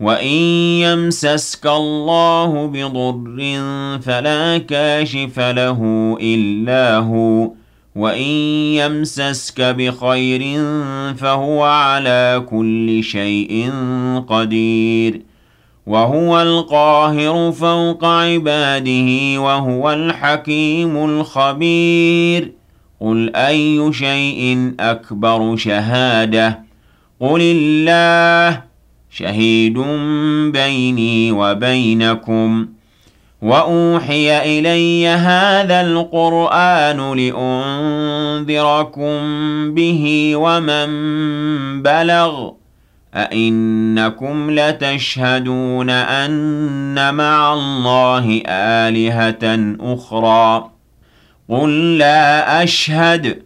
وَإِن يَمْسَسْكَ اللَّهُ بِضُرٍّ فَلَا كَاشِفَ لَهُ إِلَّا هُوَ وَإِن يَمْسَسْكَ بِخَيْرٍ فَهُوَ عَلَى كُلِّ شَيْءٍ قَدِيرٌ وَهُوَ الْقَاهِرُ فَوْقَ عِبَادِهِ وَهُوَ الْحَكِيمُ الْخَبِيرُ قُلْ أَيُّ شَيْءٍ أَكْبَرُ شَهَادَةً قُلِ اللَّهُ شهيد بيني وبينكم. وأوحي إلي هذا القرآن لأنذركم به ومن بلغ. أئنكم لتشهدون أن مع الله آلهة أخرى. قل لا أشهد.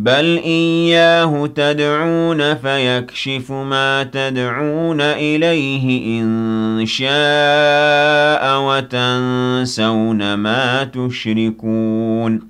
بَلْ إِيَّاهُ تَدْعُونَ فَيَكْشِفُ مَا تَدْعُونَ إِلَيْهِ إِن شَاءَ وَتَنسَوْنَ مَا تُشْرِكُونَ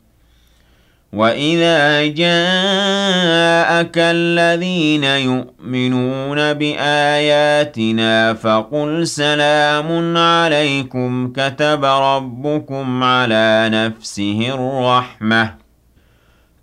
وَإِذَا جَاءَكَ الَّذِينَ يُؤْمِنُونَ بِآيَاتِنَا فَقُلْ سَلَامٌ عَلَيْكُمْ كَتَبَ رَبُّكُمْ عَلَىٰ نَفْسِهِ الرَّحْمَةَ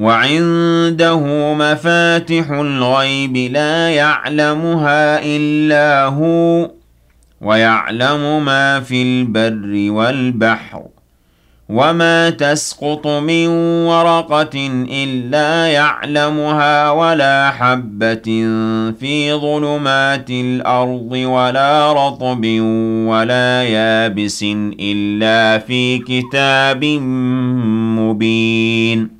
وَعِندَهُ مَفَاتِحُ الْغَيْبِ لَا يَعْلَمُهَا إِلَّا هُوَ وَيَعْلَمُ مَا فِي الْبَرِّ وَالْبَحْرِ وَمَا تَسْقُطُ مِن وَرَقَةٍ إِلَّا يَعْلَمُهَا وَلَا حَبَّةٍ فِي ظُلُمَاتِ الْأَرْضِ وَلَا رَطْبٍ وَلَا يَابِسٍ إِلَّا فِي كِتَابٍ مُّبِينٍ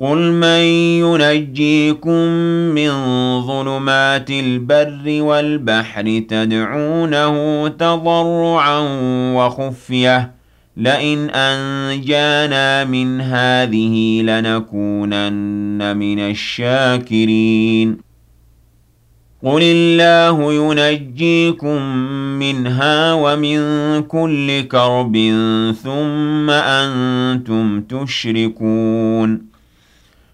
قُلْ مَن يُنَجِّيكُم مِّن ظُلُمَاتِ الْبَرِّ وَالْبَحْرِ تَدْعُونَهُ تَضَرُّعًا وَخُفْيَةً لَّئِنْ أَنجَانَا مِنْ هَٰذِهِ لَنَكُونَنَّ مِنَ الشَّاكِرِينَ قل الله ينجيكم منها ومن كل كرب ثم أنتم تشركون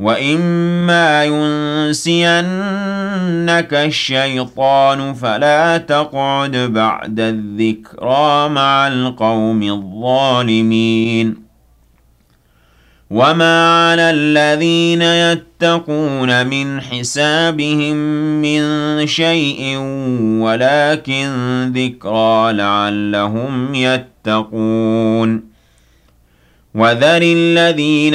وَإِمَّا يُنْسِيَنَّكَ الشَّيْطَانُ فَلَا تَقْعُدْ بَعْدَ الذِّكْرَى مَعَ الْقَوْمِ الظَّالِمِينَ وَمَا عَلَى الَّذِينَ يَتَّقُونَ مِنْ حِسَابِهِم مِّن شَيْءٍ وَلَكِن ذِكْرَىٰ لَعَلَّهُمْ يَتَّقُونَ وَذَرِ الَّذِينَ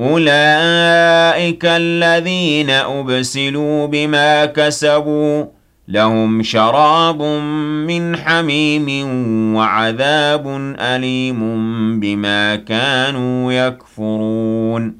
أولئك الذين أبسلوا بما كسبوا لهم شراب من حميم وعذاب أليم بما كانوا يكفرون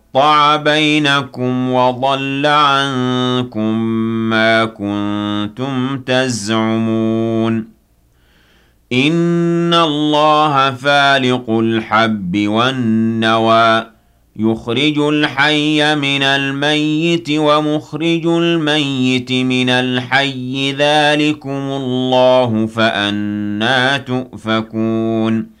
بينكم وضل عنكم ما كنتم تزعمون. إن الله فالق الحب والنوى يخرج الحي من الميت ومخرج الميت من الحي. ذلكم الله فأنا تؤفكون.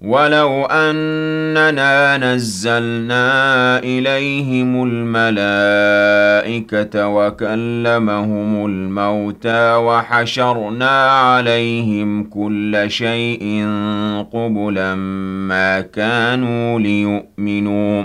ولو أننا نزلنا إليهم الملائكة وكلمهم الموتى وحشرنا عليهم كل شيء قبلا ما كانوا ليؤمنوا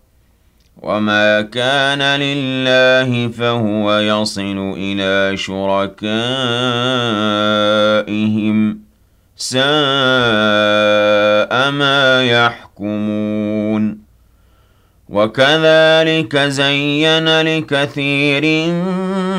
وَمَا كَانَ لِلَّهِ فَهُوَ يَصِلُ إِلَىٰ شُرَكَائِهِمْ ۗ سَاءَ مَا يَحْكُمُونَ وَكَذَٰلِكَ زَيَّنَ لِكَثِيرٍ مِّنَ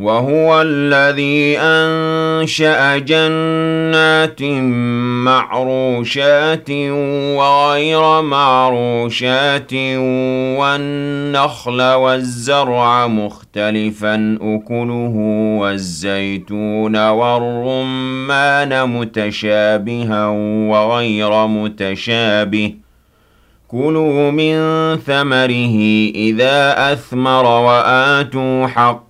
وَهُوَ الَّذِي أَنشَأَ جَنَّاتٍ مَّعْرُوشَاتٍ وَغَيْرَ مَعْرُوشَاتٍ وَالنَّخْلَ وَالزَّرْعَ مُخْتَلِفًا أُكُلُهُ وَالزَّيْتُونَ وَالرُّمَّانَ مُتَشَابِهًا وَغَيْرَ مُتَشَابِهٍ ۚ. كُلُوا مِن ثَمَرِهِ إِذَا أَثْمَرَ وَآتُوا حَقَّهُ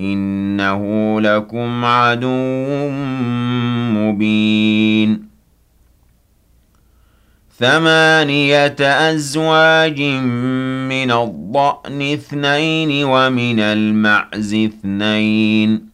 إِنَّهُ لَكُمْ عَدُوٌّ مُّبِينٌ. ثَمَانِيَةَ أَزْوَاجٍ مِّنَ الضَّأْنِ اثْنَيْنِ وَمِنَ الْمَعْزِ اثْنَيْنِ.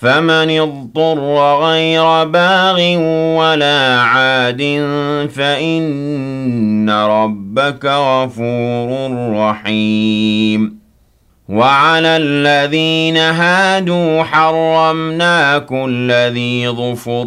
فَمَنِ اضْطُرَّ غَيْرَ بَاغٍ وَلَا عَادٍ فَإِنَّ رَبَّكَ غَفُورٌ رَّحِيمٌ. وَعَلَى الَّذِينَ هَادُوا حَرَّمْنَا كُلَّ ذِي ظُفُرٍ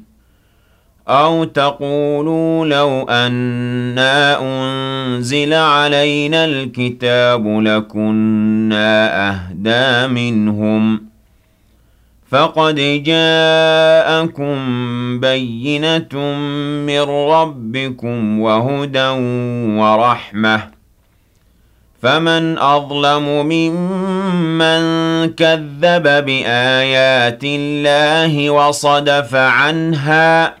أَوْ تَقُولُوا لَوْ أَنَّا أُنزِلَ عَلَيْنَا الْكِتَابُ لَكُنَّا أَهْدَىٰ مِنْهُمْ. فَقَدْ جَاءَكُم بَيِّنَةٌ مِّن رَّبِّكُمْ وَهُدًى وَرَحْمَةٌ. فَمَنْ أَظْلَمُ مِمَّن كَذَّبَ بِآيَاتِ اللَّهِ وَصَدَفَ عَنْهَا